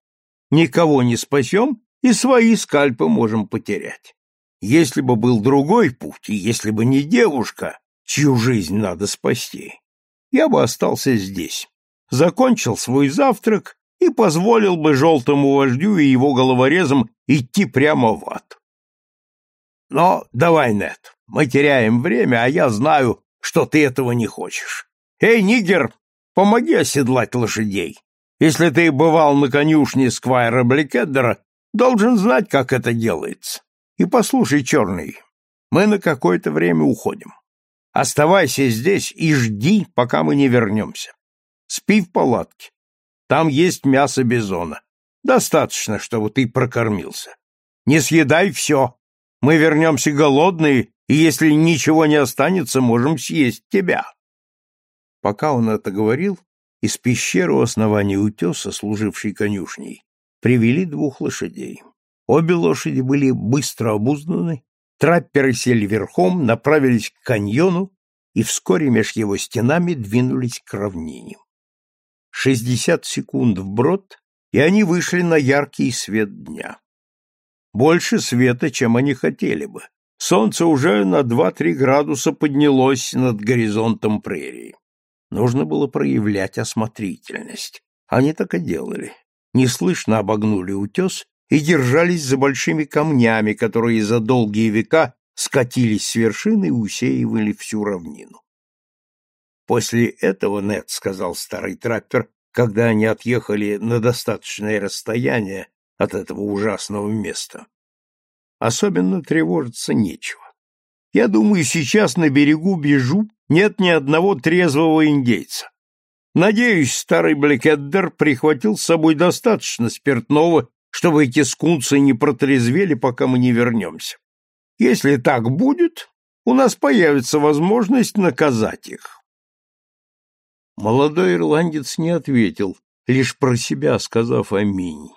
Никого не спасем и свои скальпы можем потерять. Если бы был другой путь, и если бы не девушка, чью жизнь надо спасти, я бы остался здесь закончил свой завтрак и позволил бы желтому вождю и его головорезам идти прямо в ад. Но давай, Нет, мы теряем время, а я знаю, что ты этого не хочешь. Эй, нигер, помоги оседлать лошадей. Если ты бывал на конюшне Сквайра Бликеддера, должен знать, как это делается. И послушай, черный, мы на какое-то время уходим. Оставайся здесь и жди, пока мы не вернемся. Спи в палатке. Там есть мясо бизона. Достаточно, чтобы ты прокормился. Не съедай все. Мы вернемся голодные и если ничего не останется, можем съесть тебя. Пока он это говорил, из пещеры у основания утеса, служившей конюшней, привели двух лошадей. Обе лошади были быстро обузданы, трапперы сели верхом, направились к каньону и вскоре меж его стенами двинулись к равнине. Шестьдесят секунд вброд, и они вышли на яркий свет дня. Больше света, чем они хотели бы. Солнце уже на два-три градуса поднялось над горизонтом прерии. Нужно было проявлять осмотрительность. Они так и делали. Неслышно обогнули утес и держались за большими камнями, которые за долгие века скатились с вершины и усеивали всю равнину. После этого, Нет, сказал старый трактор, когда они отъехали на достаточное расстояние от этого ужасного места. Особенно тревожиться нечего. Я думаю, сейчас на берегу Бежу нет ни одного трезвого индейца. Надеюсь, старый Блекеддер прихватил с собой достаточно спиртного, чтобы эти скунсы не протрезвели, пока мы не вернемся. Если так будет, у нас появится возможность наказать их. Молодой ирландец не ответил, лишь про себя сказав аминь.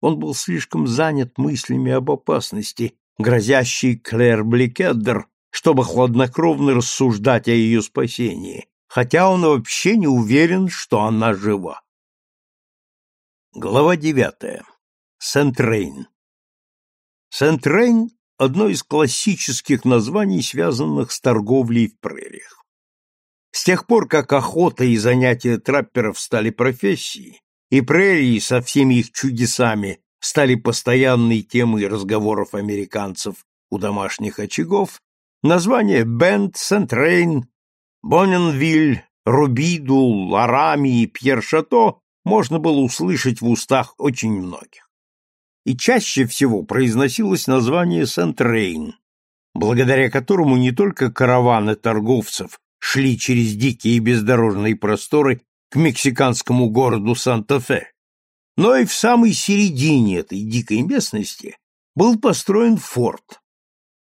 Он был слишком занят мыслями об опасности, грозящей Клэр Бликеддер, чтобы хладнокровно рассуждать о ее спасении, хотя он вообще не уверен, что она жива. Глава девятая. Сент-Рейн. Сент-Рейн – одно из классических названий, связанных с торговлей в прериях. С тех пор, как охота и занятия трапперов стали профессией, и прерии со всеми их чудесами стали постоянной темой разговоров американцев у домашних очагов, названия Бенд, Сент-Рейн, Бонненвиль, Рубиду, Ларами и Пьер-Шато можно было услышать в устах очень многих. И чаще всего произносилось название Сент-Рейн, благодаря которому не только караваны торговцев шли через дикие бездорожные просторы к мексиканскому городу Санта-Фе. Но и в самой середине этой дикой местности был построен форт,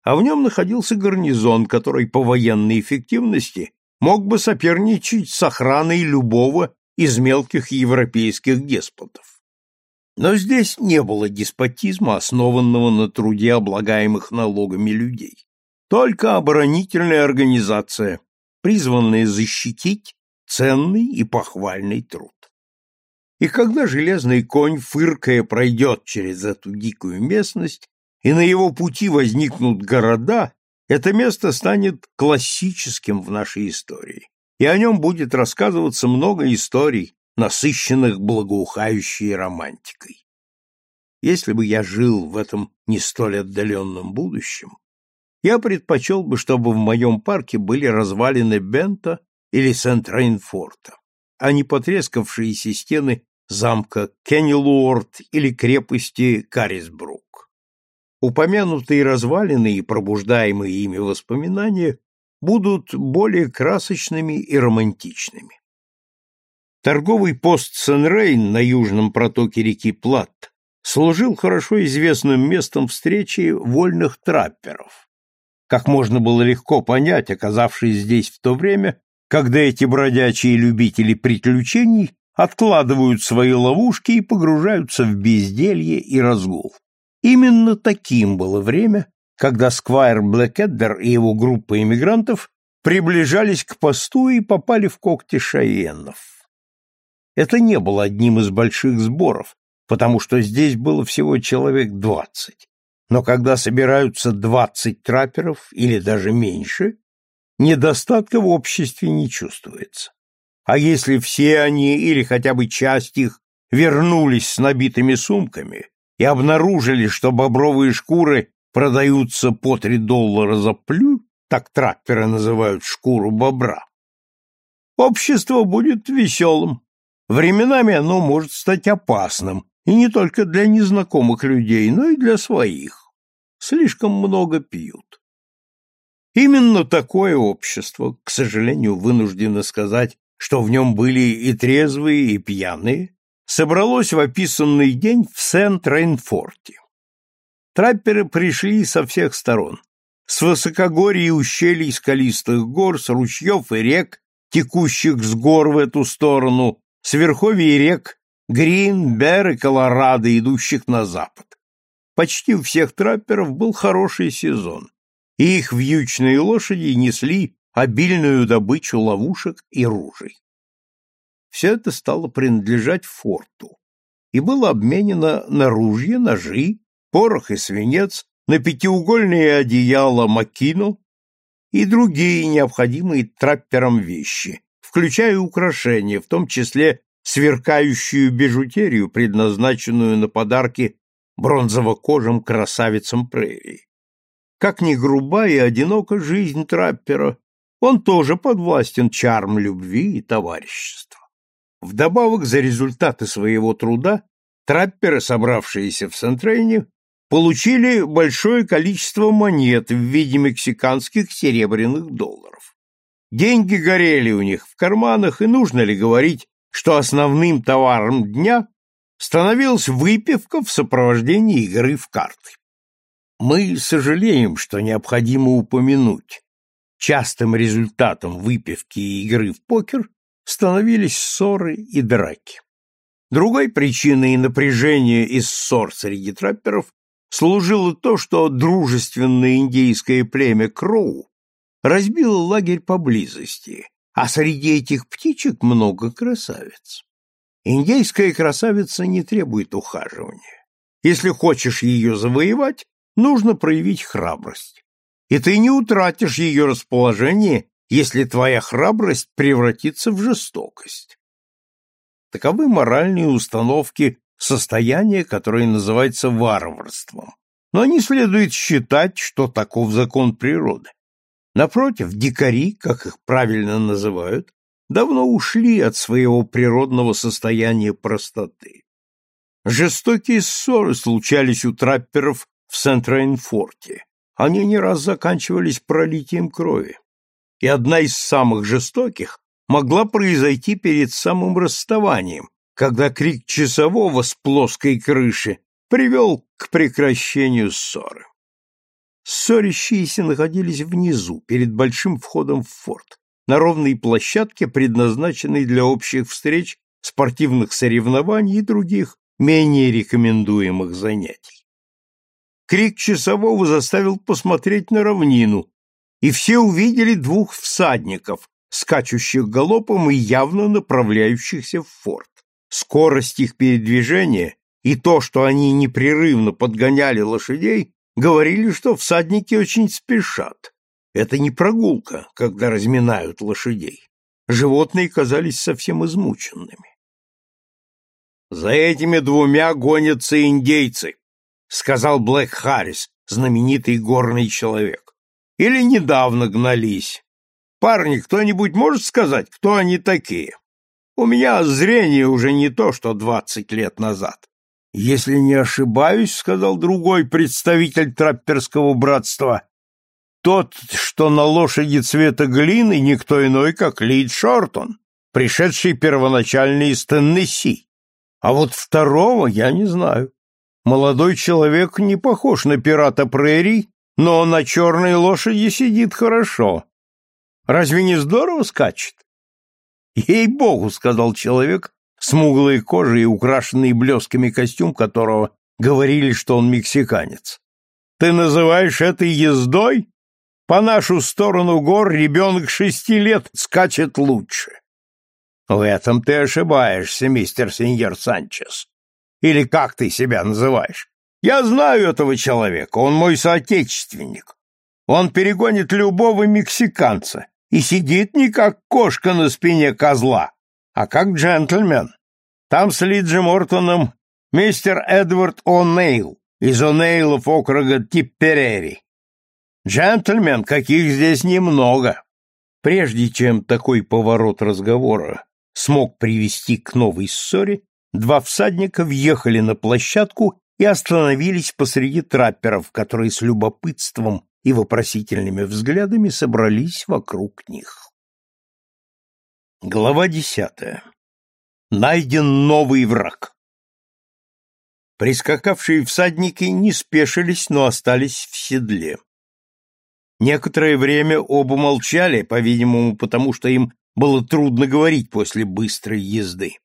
а в нем находился гарнизон, который по военной эффективности мог бы соперничать с охраной любого из мелких европейских деспотов. Но здесь не было деспотизма, основанного на труде облагаемых налогами людей. Только оборонительная организация, призванная защитить ценный и похвальный труд. И когда железный конь, фыркая, пройдет через эту дикую местность, и на его пути возникнут города, это место станет классическим в нашей истории, и о нем будет рассказываться много историй, насыщенных благоухающей романтикой. Если бы я жил в этом не столь отдаленном будущем, я предпочел бы, чтобы в моем парке были развалины Бента или Сент-Рейнфорта, а не потрескавшиеся стены замка Кеннелуорт или крепости Карисбрук. Упомянутые развалины и пробуждаемые ими воспоминания будут более красочными и романтичными. Торговый пост Сен-Рейн на южном протоке реки Плат служил хорошо известным местом встречи вольных трапперов. Как можно было легко понять, оказавшись здесь в то время, когда эти бродячие любители приключений откладывают свои ловушки и погружаются в безделье и разгул. Именно таким было время, когда Сквайр Блэкеддер и его группа эмигрантов приближались к посту и попали в когти шаеннов. Это не было одним из больших сборов, потому что здесь было всего человек двадцать. Но когда собираются двадцать трапперов или даже меньше, недостатка в обществе не чувствуется. А если все они или хотя бы часть их вернулись с набитыми сумками и обнаружили, что бобровые шкуры продаются по три доллара за плю, так тракторы называют шкуру бобра, общество будет веселым. Временами оно может стать опасным, и не только для незнакомых людей, но и для своих. Слишком много пьют. Именно такое общество, к сожалению, вынуждено сказать, что в нем были и трезвые, и пьяные, собралось в описанный день в Сент-Рейнфорте. Трапперы пришли со всех сторон. с высокогорий и ущелий скалистых гор, с ручьев и рек, текущих с гор в эту сторону, с верховий рек Грин, Бер и Колорадо, идущих на запад. Почти у всех трапперов был хороший сезон, и их вьючные лошади несли обильную добычу ловушек и ружей. Все это стало принадлежать форту и было обменено на ружья, ножи, порох и свинец, на пятиугольные одеяла Макино и другие необходимые трапперам вещи, включая украшения, в том числе сверкающую бижутерию, предназначенную на подарки бронзово-кожим красавицам прерии. Как ни груба и одинока жизнь траппера, он тоже подвластен чарм любви и товарищества. Вдобавок за результаты своего труда трапперы, собравшиеся в Сентрейне, получили большое количество монет в виде мексиканских серебряных долларов. Деньги горели у них в карманах, и нужно ли говорить, что основным товаром дня становилась выпивка в сопровождении игры в карты. Мы сожалеем, что необходимо упомянуть, частым результатом выпивки и игры в покер становились ссоры и драки. Другой причиной напряжения и ссор среди трапперов служило то, что дружественное индейское племя Кроу разбило лагерь поблизости, а среди этих птичек много красавиц. Индейская красавица не требует ухаживания. Если хочешь ее завоевать, нужно проявить храбрость. И ты не утратишь ее расположение, если твоя храбрость превратится в жестокость. Таковы моральные установки состояния, которое называется варварством. Но не следует считать, что таков закон природы. Напротив, дикари, как их правильно называют, давно ушли от своего природного состояния простоты. Жестокие ссоры случались у трапперов в Сент-Рейнфорте. Они не раз заканчивались пролитием крови. И одна из самых жестоких могла произойти перед самым расставанием, когда крик часового с плоской крыши привел к прекращению ссоры. Ссорящиеся находились внизу, перед большим входом в форт, на ровной площадке, предназначенной для общих встреч, спортивных соревнований и других, менее рекомендуемых занятий. Крик часового заставил посмотреть на равнину, и все увидели двух всадников, скачущих галопом и явно направляющихся в форт. Скорость их передвижения и то, что они непрерывно подгоняли лошадей, Говорили, что всадники очень спешат. Это не прогулка, когда разминают лошадей. Животные казались совсем измученными. «За этими двумя гонятся индейцы», — сказал Блэк Харрис, знаменитый горный человек. «Или недавно гнались. Парни, кто-нибудь может сказать, кто они такие? У меня зрение уже не то, что двадцать лет назад. Если не ошибаюсь, сказал другой представитель трапперского братства, тот, что на лошади цвета глины, никто иной, как Лид Шортон, пришедший первоначально из Теннесси. А вот второго я не знаю. Молодой человек не похож на пирата прерий, но на черной лошади сидит хорошо. Разве не здорово скачет? Ей-богу, сказал человек, смуглой кожей и украшенный блесками костюм которого говорили, что он мексиканец. «Ты называешь это ездой? По нашу сторону гор ребенок шести лет скачет лучше». «В этом ты ошибаешься, мистер Сеньор Санчес. Или как ты себя называешь? Я знаю этого человека, он мой соотечественник. Он перегонит любого мексиканца и сидит не как кошка на спине козла, а как джентльмен. Там с Лиджи Мортоном мистер Эдвард О'Нейл из О'Нейлов округа Типперери. Джентльмен, каких здесь немного. Прежде чем такой поворот разговора смог привести к новой ссоре, два всадника въехали на площадку и остановились посреди трапперов, которые с любопытством и вопросительными взглядами собрались вокруг них. Глава десятая. Найден новый враг. Прискакавшие всадники не спешились, но остались в седле. Некоторое время оба молчали, по-видимому, потому что им было трудно говорить после быстрой езды.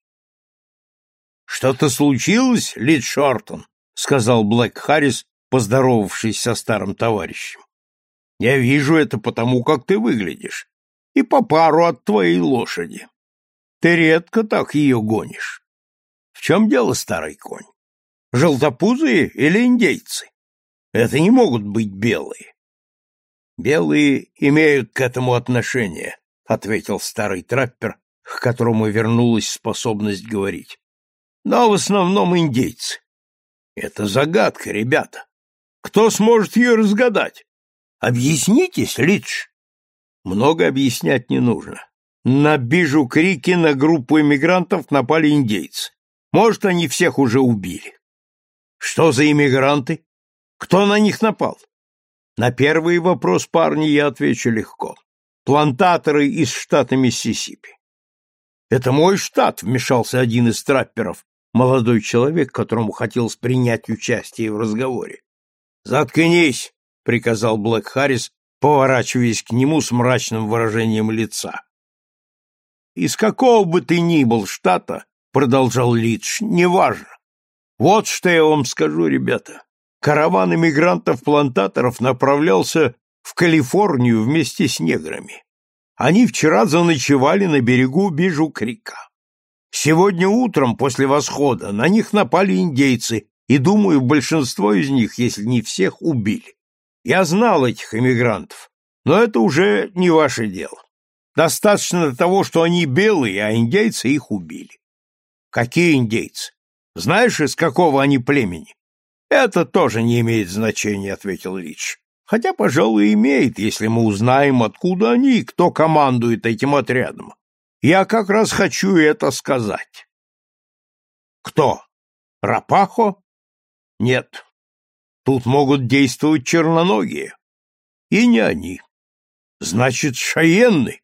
«Что-то случилось, Лид Шортон?» — сказал Блэк Харрис, поздоровавшись со старым товарищем. «Я вижу это потому, как ты выглядишь, и по пару от твоей лошади. Ты редко так ее гонишь. В чем дело, старый конь? Желтопузые или индейцы? Это не могут быть белые. Белые имеют к этому отношение, ответил старый траппер, к которому вернулась способность говорить. Но в основном индейцы. Это загадка, ребята. Кто сможет ее разгадать? Объяснитесь, Лидж. Много объяснять не нужно. На Бижу Крики на группу иммигрантов напали индейцы. Может, они всех уже убили. Что за иммигранты? Кто на них напал? На первый вопрос парни я отвечу легко. Плантаторы из штата Миссисипи. Это мой штат, вмешался один из трапперов, молодой человек, которому хотелось принять участие в разговоре. Заткнись, приказал Блэк Харрис, поворачиваясь к нему с мрачным выражением лица. Из какого бы ты ни был штата, продолжал Лидж, неважно. Вот что я вам скажу, ребята. Караван иммигрантов-плантаторов направлялся в Калифорнию вместе с неграми. Они вчера заночевали на берегу Бижу-Крика. Сегодня утром после восхода на них напали индейцы, и, думаю, большинство из них, если не всех, убили. Я знал этих иммигрантов, но это уже не ваше дело. Достаточно того, что они белые, а индейцы их убили. Какие индейцы? Знаешь, из какого они племени? Это тоже не имеет значения, ответил Рич. Хотя, пожалуй, имеет, если мы узнаем, откуда они и кто командует этим отрядом. Я как раз хочу это сказать. Кто? Рапахо? Нет. Тут могут действовать черноногие. И не они. Значит, шаенны.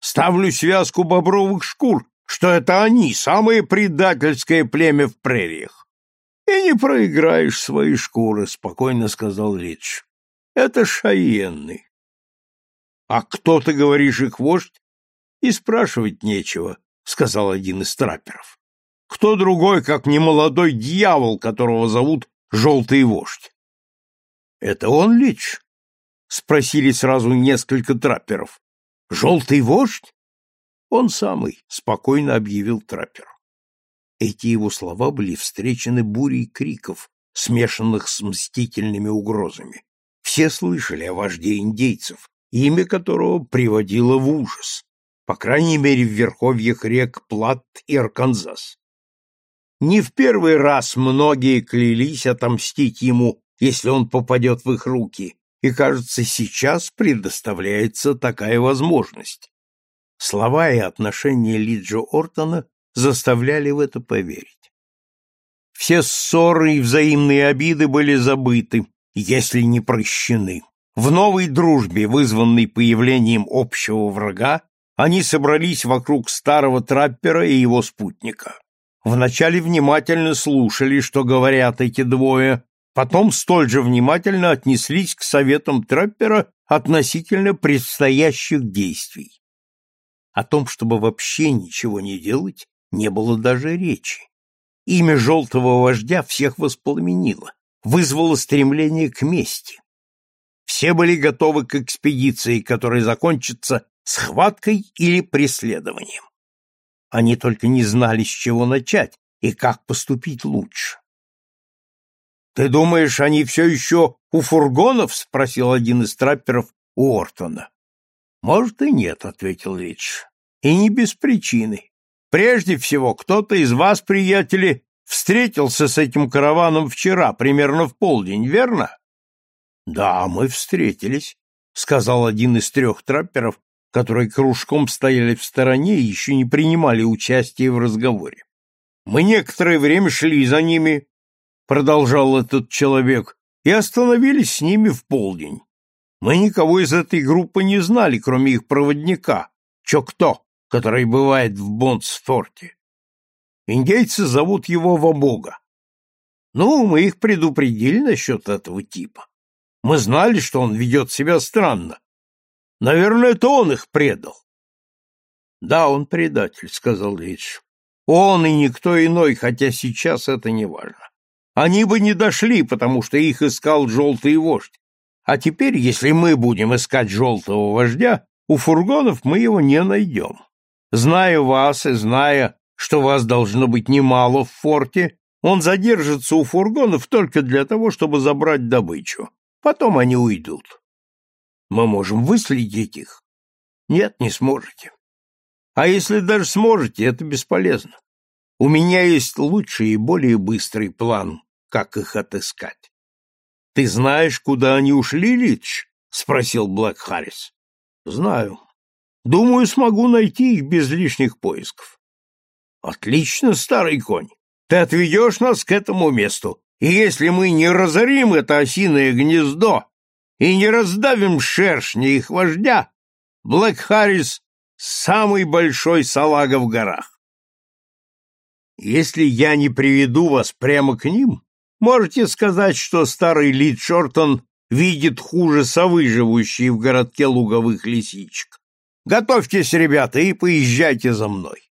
Ставлю связку бобровых шкур, что это они, самое предательское племя в прериях. И не проиграешь свои шкуры, спокойно сказал Ридж. Это шаенны. А кто, ты говоришь, их вождь? И спрашивать нечего, сказал один из трапперов. Кто другой, как не молодой дьявол, которого зовут Желтый вождь? Это он, Лич? Спросили сразу несколько трапперов. Желтый вождь? Он самый, спокойно объявил траппер. Эти его слова были встречены бурей криков, смешанных с мстительными угрозами. Все слышали о вожде индейцев, имя которого приводило в ужас, по крайней мере в верховьях рек Плат и Арканзас. Не в первый раз многие клялись отомстить ему, если он попадет в их руки, и, кажется, сейчас предоставляется такая возможность. Слова и отношения Лиджо Ортона заставляли в это поверить. Все ссоры и взаимные обиды были забыты, если не прощены. В новой дружбе, вызванной появлением общего врага, они собрались вокруг старого траппера и его спутника. Вначале внимательно слушали, что говорят эти двое, потом столь же внимательно отнеслись к советам траппера относительно предстоящих действий. О том, чтобы вообще ничего не делать, не было даже речи. Имя желтого вождя всех воспламенило, вызвало стремление к мести. Все были готовы к экспедиции, которая закончится схваткой или преследованием. Они только не знали, с чего начать и как поступить лучше. «Ты думаешь, они все еще у фургонов?» — спросил один из трапперов у Ортона. «Может, и нет», — ответил Ридж. «И не без причины. Прежде всего, кто-то из вас, приятели, встретился с этим караваном вчера, примерно в полдень, верно?» «Да, мы встретились», — сказал один из трех трапперов, которые кружком стояли в стороне и еще не принимали участия в разговоре. «Мы некоторое время шли за ними, продолжал этот человек, и остановились с ними в полдень. Мы никого из этой группы не знали, кроме их проводника, Чокто, который бывает в Бонсфорте. Индейцы зовут его Вабога. Ну, мы их предупредили насчет этого типа. Мы знали, что он ведет себя странно. Наверное, это он их предал. Да, он предатель, сказал Лидж. Он и никто иной, хотя сейчас это не важно. Они бы не дошли, потому что их искал желтый вождь. А теперь, если мы будем искать желтого вождя, у фургонов мы его не найдем. Зная вас и зная, что вас должно быть немало в форте, он задержится у фургонов только для того, чтобы забрать добычу. Потом они уйдут. Мы можем выследить их. Нет, не сможете. А если даже сможете, это бесполезно. У меня есть лучший и более быстрый план, как их отыскать. — Ты знаешь, куда они ушли, Лич? — спросил Блэк Харрис. — Знаю. Думаю, смогу найти их без лишних поисков. — Отлично, старый конь. Ты отведешь нас к этому месту, и если мы не разорим это осиное гнездо и не раздавим шершня их вождя, Блэк Харрис — самый большой салага в горах. Если я не приведу вас прямо к ним, Можете сказать, что старый Лид Шортон видит хуже совы, живущие в городке луговых лисичек. Готовьтесь, ребята, и поезжайте за мной.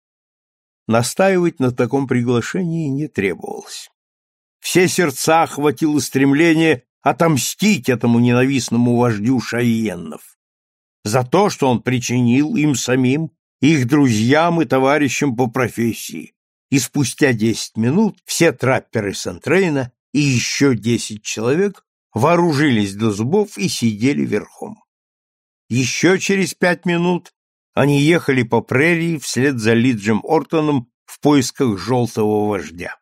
Настаивать на таком приглашении не требовалось. Все сердца охватило стремление отомстить этому ненавистному вождю шайеннов за то, что он причинил им самим, их друзьям и товарищам по профессии. И спустя десять минут все трапперы Сентрейна и еще десять человек вооружились до зубов и сидели верхом. Еще через пять минут они ехали по прерии вслед за Лиджем Ортоном в поисках желтого вождя.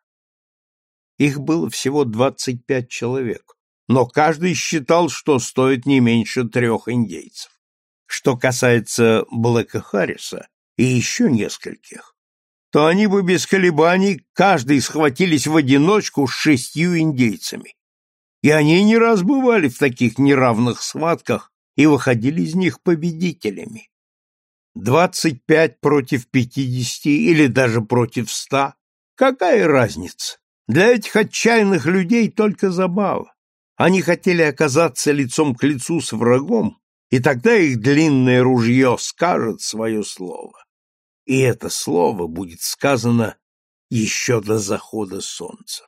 Их было всего двадцать пять человек, но каждый считал, что стоит не меньше трех индейцев. Что касается Блэка Харриса и еще нескольких, то они бы без колебаний каждый схватились в одиночку с шестью индейцами. И они не раз бывали в таких неравных схватках и выходили из них победителями. Двадцать пять против пятидесяти или даже против ста. Какая разница? Для этих отчаянных людей только забава. Они хотели оказаться лицом к лицу с врагом, и тогда их длинное ружье скажет свое слово и это слово будет сказано еще до захода солнца.